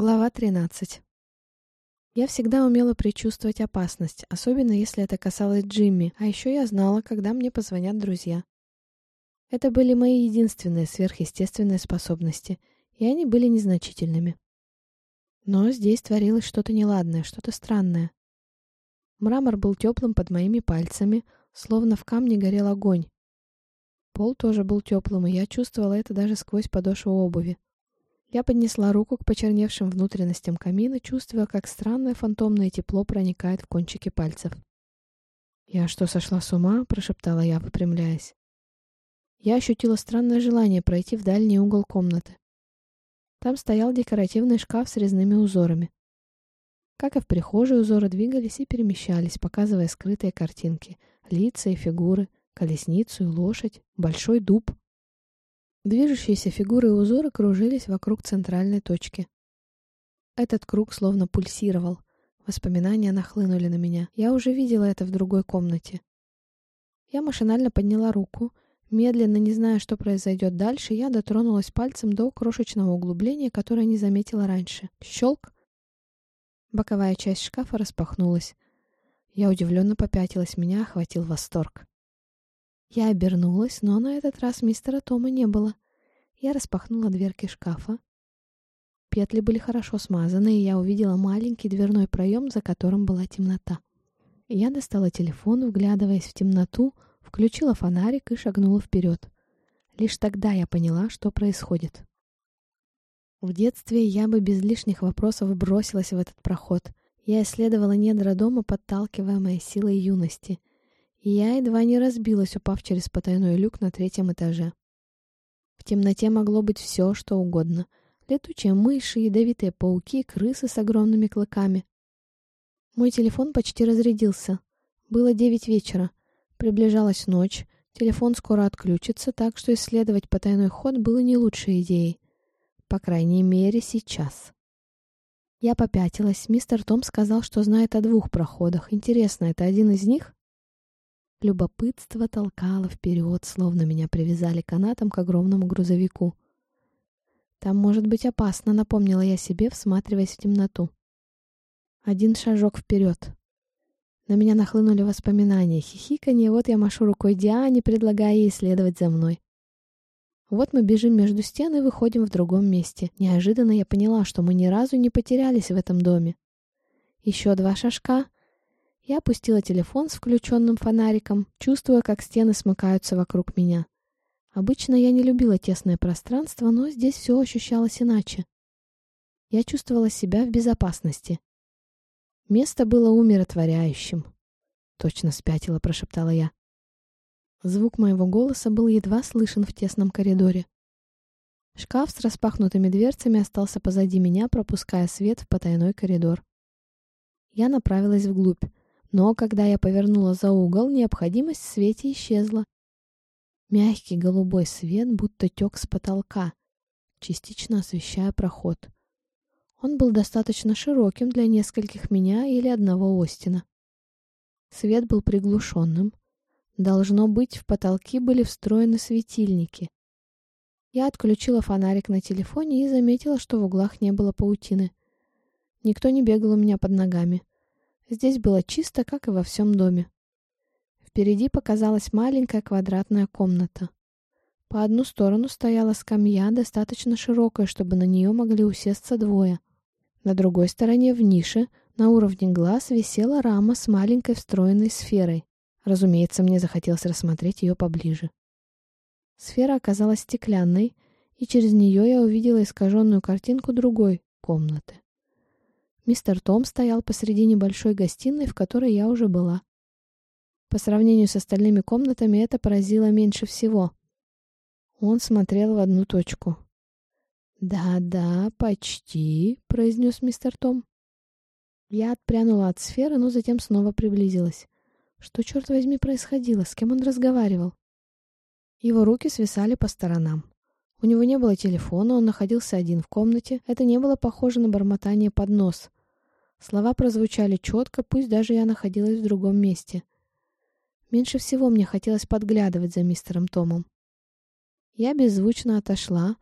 Глава 13. Я всегда умела предчувствовать опасность, особенно если это касалось Джимми, а еще я знала, когда мне позвонят друзья. Это были мои единственные сверхъестественные способности, и они были незначительными. Но здесь творилось что-то неладное, что-то странное. Мрамор был теплым под моими пальцами, словно в камне горел огонь. Пол тоже был теплым, и я чувствовала это даже сквозь подошву обуви. Я поднесла руку к почерневшим внутренностям камина, чувствуя, как странное фантомное тепло проникает в кончики пальцев. «Я что, сошла с ума?» — прошептала я, выпрямляясь. Я ощутила странное желание пройти в дальний угол комнаты. Там стоял декоративный шкаф с резными узорами. Как и в прихожей, узоры двигались и перемещались, показывая скрытые картинки, лица и фигуры, колесницу и лошадь, большой дуб, Движущиеся фигуры и узоры кружились вокруг центральной точки. Этот круг словно пульсировал. Воспоминания нахлынули на меня. Я уже видела это в другой комнате. Я машинально подняла руку. Медленно, не зная, что произойдет дальше, я дотронулась пальцем до крошечного углубления, которое не заметила раньше. Щелк! Боковая часть шкафа распахнулась. Я удивленно попятилась, меня охватил восторг. Я обернулась, но на этот раз мистера Тома не было. Я распахнула дверки шкафа. Петли были хорошо смазаны, и я увидела маленький дверной проем, за которым была темнота. Я достала телефон, вглядываясь в темноту, включила фонарик и шагнула вперед. Лишь тогда я поняла, что происходит. В детстве я бы без лишних вопросов бросилась в этот проход. Я исследовала недра дома, подталкиваемая силой юности — я едва не разбилась, упав через потайной люк на третьем этаже. В темноте могло быть все, что угодно. Летучие мыши, ядовитые пауки, крысы с огромными клыками. Мой телефон почти разрядился. Было девять вечера. Приближалась ночь. Телефон скоро отключится, так что исследовать потайной ход было не лучшей идеей. По крайней мере, сейчас. Я попятилась. Мистер Том сказал, что знает о двух проходах. Интересно, это один из них? Любопытство толкало вперед, словно меня привязали канатом к огромному грузовику. «Там может быть опасно», — напомнила я себе, всматриваясь в темноту. Один шажок вперед. На меня нахлынули воспоминания, хихиканье, вот я машу рукой Диане, предлагая ей следовать за мной. Вот мы бежим между стен и выходим в другом месте. Неожиданно я поняла, что мы ни разу не потерялись в этом доме. Еще два шажка — я опустила телефон с включенным фонариком, чувствуя, как стены смыкаются вокруг меня. Обычно я не любила тесное пространство, но здесь все ощущалось иначе. Я чувствовала себя в безопасности. Место было умиротворяющим. Точно спятила, прошептала я. Звук моего голоса был едва слышен в тесном коридоре. Шкаф с распахнутыми дверцами остался позади меня, пропуская свет в потайной коридор. Я направилась вглубь. Но когда я повернула за угол, необходимость в свете исчезла. Мягкий голубой свет будто тек с потолка, частично освещая проход. Он был достаточно широким для нескольких меня или одного Остина. Свет был приглушенным. Должно быть, в потолки были встроены светильники. Я отключила фонарик на телефоне и заметила, что в углах не было паутины. Никто не бегал у меня под ногами. Здесь было чисто, как и во всем доме. Впереди показалась маленькая квадратная комната. По одну сторону стояла скамья, достаточно широкая, чтобы на нее могли усесться двое. На другой стороне, в нише, на уровне глаз, висела рама с маленькой встроенной сферой. Разумеется, мне захотелось рассмотреть ее поближе. Сфера оказалась стеклянной, и через нее я увидела искаженную картинку другой комнаты. Мистер Том стоял посреди небольшой гостиной, в которой я уже была. По сравнению с остальными комнатами это поразило меньше всего. Он смотрел в одну точку. «Да-да, почти», — произнес мистер Том. Я отпрянула от сферы, но затем снова приблизилась. Что, черт возьми, происходило? С кем он разговаривал? Его руки свисали по сторонам. У него не было телефона, он находился один в комнате. Это не было похоже на бормотание под нос. Слова прозвучали четко, пусть даже я находилась в другом месте. Меньше всего мне хотелось подглядывать за мистером Томом. Я беззвучно отошла,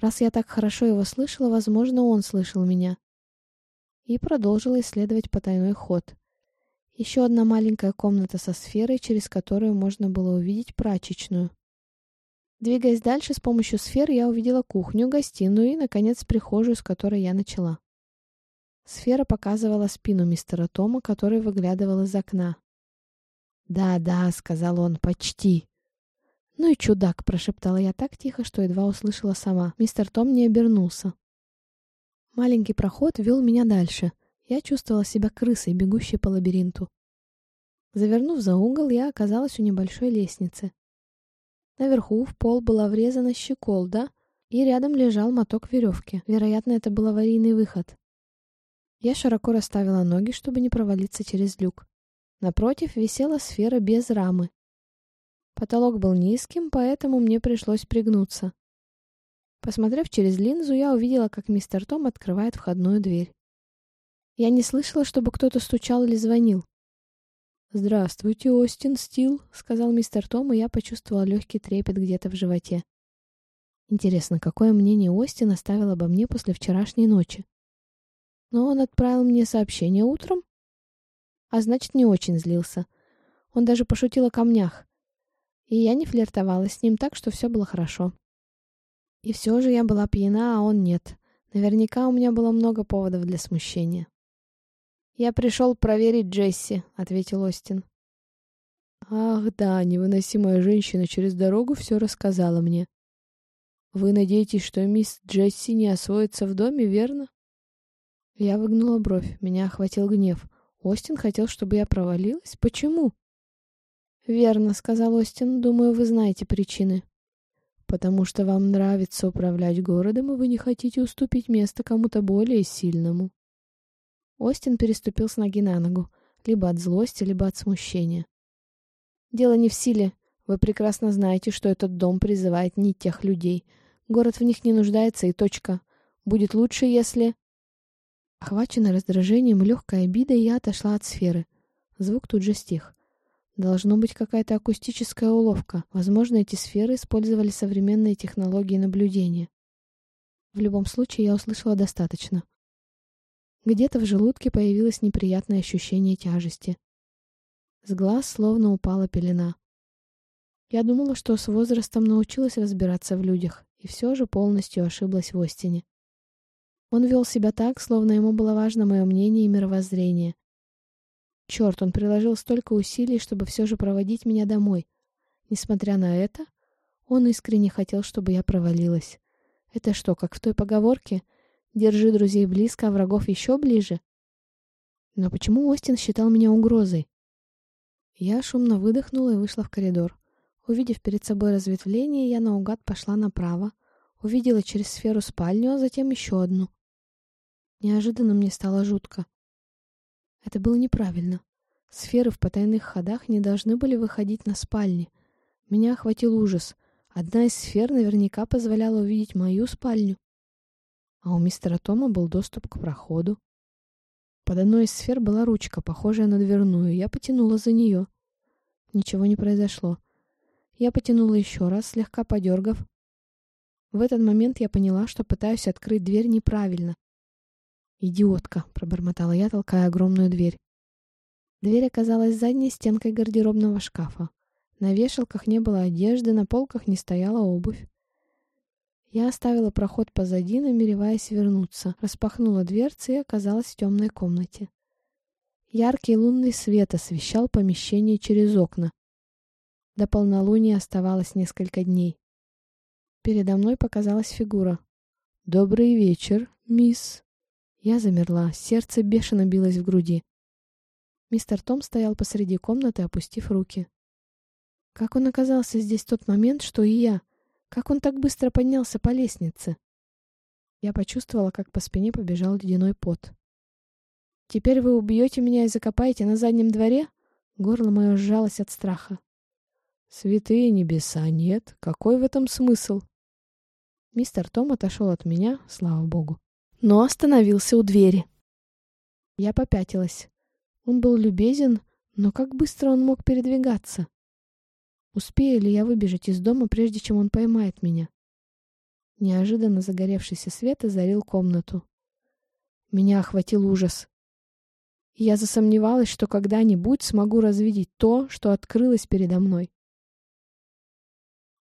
Раз я так хорошо его слышала, возможно, он слышал меня. И продолжила исследовать потайной ход. Еще одна маленькая комната со сферой, через которую можно было увидеть прачечную. Двигаясь дальше, с помощью сфер я увидела кухню, гостиную и, наконец, прихожую, с которой я начала. Сфера показывала спину мистера Тома, который выглядывал из окна. «Да-да», — сказал он, — «почти». «Ну и чудак», — прошептала я так тихо, что едва услышала сама. Мистер Том не обернулся. Маленький проход вел меня дальше. Я чувствовала себя крысой, бегущей по лабиринту. Завернув за угол, я оказалась у небольшой лестницы. Наверху в пол была врезана щеколда, и рядом лежал моток веревки. Вероятно, это был аварийный выход. Я широко расставила ноги, чтобы не провалиться через люк. Напротив висела сфера без рамы. Потолок был низким, поэтому мне пришлось пригнуться. Посмотрев через линзу, я увидела, как мистер Том открывает входную дверь. Я не слышала, чтобы кто-то стучал или звонил. «Здравствуйте, Остин Стил», — сказал мистер Том, и я почувствовала легкий трепет где-то в животе. Интересно, какое мнение Остин оставил обо мне после вчерашней ночи? Но он отправил мне сообщение утром, а значит, не очень злился. Он даже пошутил о камнях. И я не флиртовала с ним так, что все было хорошо. И все же я была пьяна, а он нет. Наверняка у меня было много поводов для смущения. «Я пришел проверить Джесси», — ответил Остин. «Ах да, невыносимая женщина через дорогу все рассказала мне. Вы надеетесь, что мисс Джесси не освоится в доме, верно?» Я выгнула бровь, меня охватил гнев. Остин хотел, чтобы я провалилась? Почему? «Верно», — сказал Остин, — «думаю, вы знаете причины». «Потому что вам нравится управлять городом, и вы не хотите уступить место кому-то более сильному». Остин переступил с ноги на ногу, либо от злости, либо от смущения. «Дело не в силе. Вы прекрасно знаете, что этот дом призывает не тех людей. Город в них не нуждается, и точка. Будет лучше, если...» Охваченная раздражением легкой обидой, я отошла от сферы. Звук тут же стих. Должно быть какая-то акустическая уловка. Возможно, эти сферы использовали современные технологии наблюдения. В любом случае, я услышала достаточно. Где-то в желудке появилось неприятное ощущение тяжести. С глаз словно упала пелена. Я думала, что с возрастом научилась разбираться в людях, и все же полностью ошиблась в Остине. Он вел себя так, словно ему было важно мое мнение и мировоззрение. Черт, он приложил столько усилий, чтобы все же проводить меня домой. Несмотря на это, он искренне хотел, чтобы я провалилась. Это что, как в той поговорке — Держи друзей близко, а врагов еще ближе. Но почему Остин считал меня угрозой? Я шумно выдохнула и вышла в коридор. Увидев перед собой разветвление, я наугад пошла направо, увидела через сферу спальню, а затем еще одну. Неожиданно мне стало жутко. Это было неправильно. Сферы в потайных ходах не должны были выходить на спальни. Меня охватил ужас. Одна из сфер наверняка позволяла увидеть мою спальню а у мистера Тома был доступ к проходу. Под одной из сфер была ручка, похожая на дверную. Я потянула за нее. Ничего не произошло. Я потянула еще раз, слегка подергав. В этот момент я поняла, что пытаюсь открыть дверь неправильно. «Идиотка!» — пробормотала я, толкая огромную дверь. Дверь оказалась задней стенкой гардеробного шкафа. На вешалках не было одежды, на полках не стояла обувь. Я оставила проход позади, намереваясь вернуться, распахнула дверцы и оказалась в темной комнате. Яркий лунный свет освещал помещение через окна. До полнолуния оставалось несколько дней. Передо мной показалась фигура. «Добрый вечер, мисс!» Я замерла, сердце бешено билось в груди. Мистер Том стоял посреди комнаты, опустив руки. Как он оказался здесь в тот момент, что и я? Как он так быстро поднялся по лестнице? Я почувствовала, как по спине побежал ледяной пот. «Теперь вы убьете меня и закопаете на заднем дворе?» Горло мое сжалось от страха. «Святые небеса, нет. Какой в этом смысл?» Мистер Том отошел от меня, слава богу, но остановился у двери. Я попятилась. Он был любезен, но как быстро он мог передвигаться? Успею ли я выбежать из дома, прежде чем он поймает меня? Неожиданно загоревшийся свет озарил комнату. Меня охватил ужас. Я засомневалась, что когда-нибудь смогу развидеть то, что открылось передо мной.